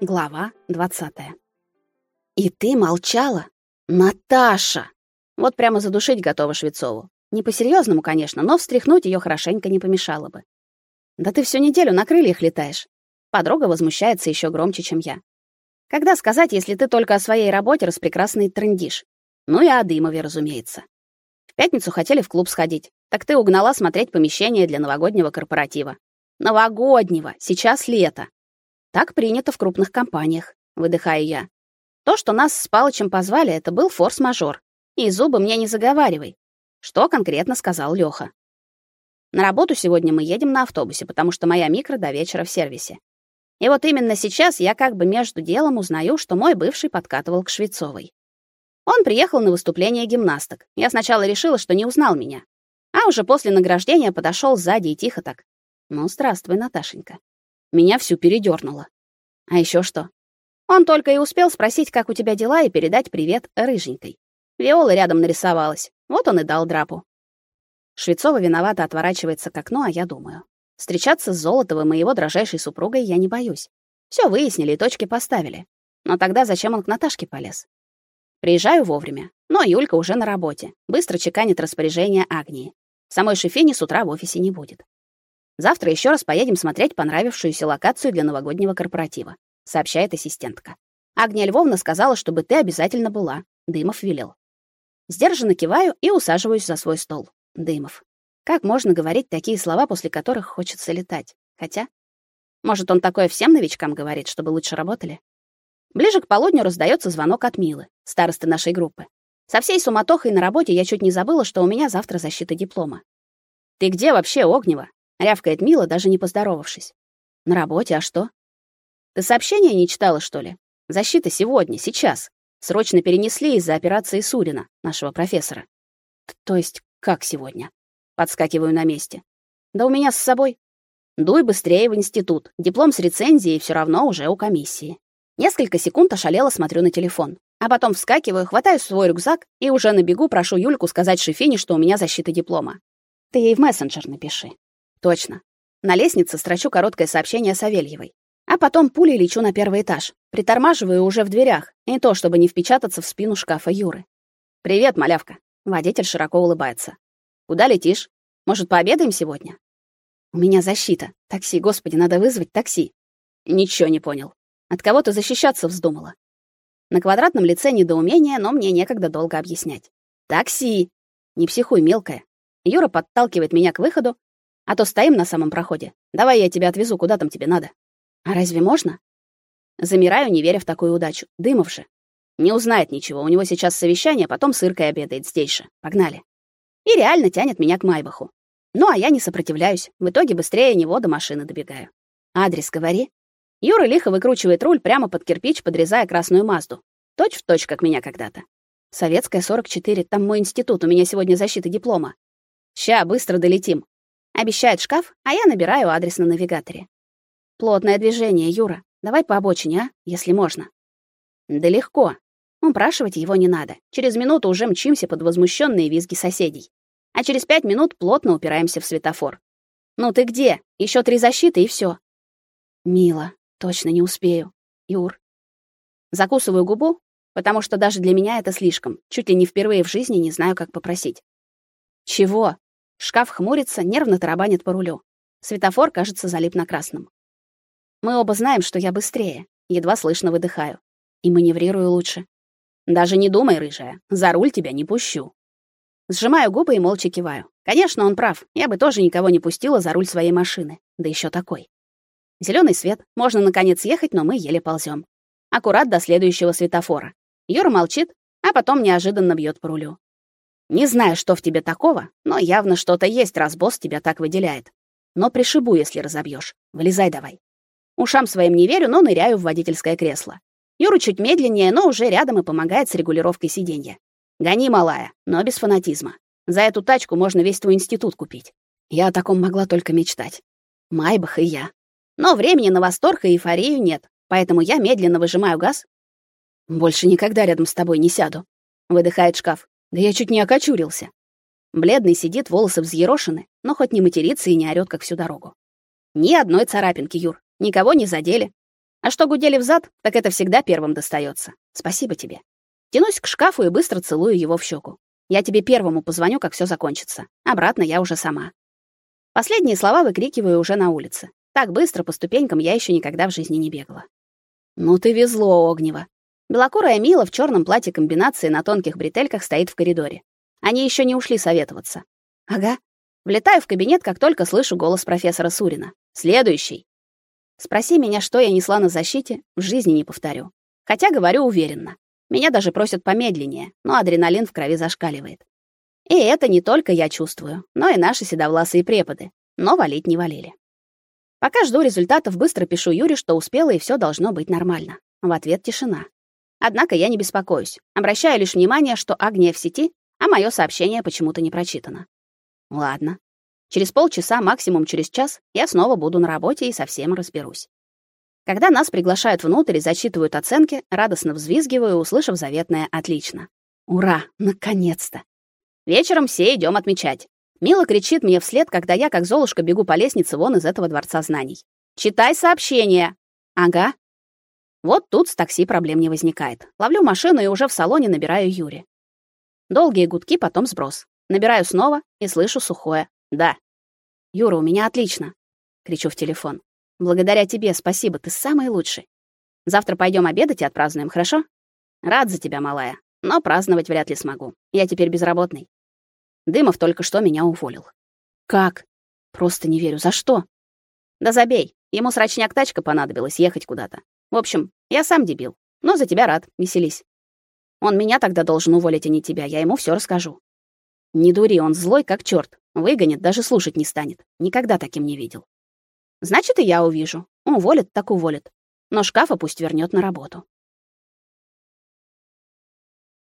Глава 20. И ты молчала? Наташа. Вот прямо задушить готова Швецову. Не по-серьезному, конечно, но встряхнуть ее хорошенько не помешало бы. Да ты всю неделю на крыльях летаешь. Подруга возмущается еще громче, чем я. Когда сказать, если ты только о своей работе распрекрасный трындишь? Ну и о Дымове, разумеется. В пятницу хотели в клуб сходить. Так ты угнала смотреть помещение для новогоднего корпоратива. Новогоднего, сейчас лето. Так принято в крупных компаниях, выдыхаю я. То, что нас с Палычем позвали, это был форс-мажор. И зубы мне не заговаривай. Что конкретно сказал Лёха? На работу сегодня мы едем на автобусе, потому что моя микро до вечера в сервисе. И вот именно сейчас я как бы между делом узнаю, что мой бывший подкатывал к Швецовой. Он приехал на выступление гимнасток. Я сначала решила, что не узнал меня. А уже после награждения подошел сзади и тихо так: "Ну, здравствуй, Наташенька". Меня всю передёрнуло. А ещё что? Он только и успел спросить, как у тебя дела, и передать привет рыженькой. Виола рядом нарисовалась. Вот он и дал драпу. Швецова виновато отворачивается к окну, а я думаю. Встречаться с Золотовым и его дрожайшей супругой я не боюсь. Всё выяснили и точки поставили. Но тогда зачем он к Наташке полез? Приезжаю вовремя, но Юлька уже на работе. Быстро чеканит распоряжение Агнии. Самой Шефини с утра в офисе не будет. Завтра еще раз поедем смотреть понравившуюся локацию для новогоднего корпоратива, сообщает ассистентка. Агния Львовна сказала, чтобы ты обязательно была. Дымов велел. Сдержанно киваю и усаживаюсь за свой стол. Дымов. Как можно говорить такие слова, после которых хочется летать? Хотя, может, он такое всем новичкам говорит, чтобы лучше работали? Ближе к полудню раздается звонок от Милы, старосты нашей группы. Со всей суматохой на работе я чуть не забыла, что у меня завтра защита диплома. Ты где вообще, Огнева? Рявкает Мила, даже не поздоровавшись. На работе, а что? Ты сообщение не читала, что ли? Защита сегодня, сейчас. Срочно перенесли из-за операции Сурина, нашего профессора. То есть как сегодня? Подскакиваю на месте. Да у меня с собой. Дуй быстрее в институт. Диплом с рецензией все равно уже у комиссии. Несколько секунд ошалело смотрю на телефон, а потом вскакиваю, хватаю свой рюкзак и уже на бегу прошу Юльку сказать Шефине, что у меня защита диплома. Ты ей в мессенджер напиши. Точно. На лестнице строчу короткое сообщение Савельевой. А потом пулей лечу на первый этаж. Притормаживаю уже в дверях, и то, чтобы не впечататься в спину шкафа Юры. «Привет, малявка». Водитель широко улыбается. «Куда летишь? Может, пообедаем сегодня?» «У меня защита. Такси, господи, надо вызвать такси». «Ничего не понял. От кого ты защищаться вздумала?» На квадратном лице недоумение, но мне некогда долго объяснять. «Такси!» «Не психуй, мелкая». Юра подталкивает меня к выходу, а то стоим на самом проходе. Давай я тебя отвезу, куда там тебе надо. А разве можно? Замираю, не веря в такую удачу. Дымов же. Не узнает ничего. У него сейчас совещание, потом с Иркой обедает здесь же. Погнали. И реально тянет меня к Майбаху. Ну, а я не сопротивляюсь. В итоге быстрее него до машины добегаю. Адрес говори. Юра лихо выкручивает руль прямо под кирпич, подрезая красную Мазду. Точь в точь, как меня когда-то. Советская 44, там мой институт, у меня сегодня защита диплома. Ща, быстро долетим. Обещает шкаф, а я набираю адрес на навигаторе. Плотное движение, Юра. Давай по обочине, а, если можно. Да легко. Упрашивать его не надо. Через минуту уже мчимся под возмущенные визги соседей. А через пять минут плотно упираемся в светофор. Ну ты где? Еще три защиты и все. Мила, точно не успею. Юр. Закусываю губу, потому что даже для меня это слишком. Чуть ли не впервые в жизни не знаю, как попросить. Чего? Шкаф хмурится, нервно тарабанит по рулю. Светофор, кажется, залип на красном. Мы оба знаем, что я быстрее. Едва слышно выдыхаю. И маневрирую лучше. Даже не думай, рыжая. За руль тебя не пущу. Сжимаю губы и молча киваю. Конечно, он прав. Я бы тоже никого не пустила за руль своей машины. Да еще такой. Зеленый свет. Можно, наконец, ехать, но мы еле ползем. Аккурат до следующего светофора. Юра молчит, а потом неожиданно бьет по рулю. Не знаю, что в тебе такого, но явно что-то есть, раз босс тебя так выделяет. Но пришибу, если разобьешь. Вылезай давай. Ушам своим не верю, но ныряю в водительское кресло. Юра чуть медленнее, но уже рядом и помогает с регулировкой сиденья. Гони, малая, но без фанатизма. За эту тачку можно весь твой институт купить. Я о таком могла только мечтать. Майбах и я. Но времени на восторг и эйфорию нет, поэтому я медленно выжимаю газ. Больше никогда рядом с тобой не сяду. Выдыхает шкаф. Да я чуть не окочурился. Бледный сидит, волосы взъерошены, но хоть не матерится и не орёт, как всю дорогу. Ни одной царапинки, Юр. Никого не задели. А что гудели взад, так это всегда первым достается. Спасибо тебе. Тянусь к шкафу и быстро целую его в щеку. Я тебе первому позвоню, как все закончится. Обратно я уже сама. Последние слова выкрикиваю уже на улице. Так быстро по ступенькам я еще никогда в жизни не бегала. Ну ты везло, Огнева. Белокурая Мила в черном платье комбинации на тонких бретельках стоит в коридоре. Они еще не ушли советоваться. Ага. Влетаю в кабинет, как только слышу голос профессора Сурина. Следующий. Спроси меня, что я несла на защите, в жизни не повторю. Хотя говорю уверенно. Меня даже просят помедленнее, но адреналин в крови зашкаливает. И это не только я чувствую, но и наши седовласые преподы. Но валить не валили. Пока жду результатов, быстро пишу Юре, что успела и все должно быть нормально. В ответ тишина. Однако я не беспокоюсь. Обращаю лишь внимание, что Агния в сети, а мое сообщение почему-то не прочитано. Ладно. Через полчаса, максимум через час, я снова буду на работе и совсем разберусь. Когда нас приглашают внутрь и зачитывают оценки, радостно взвизгиваю, услышав заветное «отлично». Ура, наконец-то! Вечером все идем отмечать. Мила кричит мне вслед, когда я, как Золушка, бегу по лестнице вон из этого дворца знаний. «Читай сообщение!» «Ага, вот тут с такси проблем не возникает. Ловлю машину и уже в салоне набираю Юре. Долгие гудки, потом сброс. Набираю снова и слышу сухое «да». «Юра, у меня отлично!» — кричу в телефон. «Благодаря тебе, спасибо, ты самый лучший. Завтра пойдем обедать и отпразднуем, хорошо?» «Рад за тебя, малая, но праздновать вряд ли смогу. Я теперь безработный. Дымов только что меня уволил». «Как? Просто не верю. За что?» «Да забей. Ему срочняк тачка понадобилась ехать куда-то. В общем, я сам дебил, но за тебя рад, веселись. Он меня тогда должен уволить, а не тебя, я ему все расскажу. Не дури, он злой как черт, выгонит, даже слушать не станет. Никогда таким не видел. Значит, и я увижу. Уволит, так уволит. Но шкафа пусть вернет на работу.